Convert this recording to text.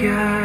Yeah.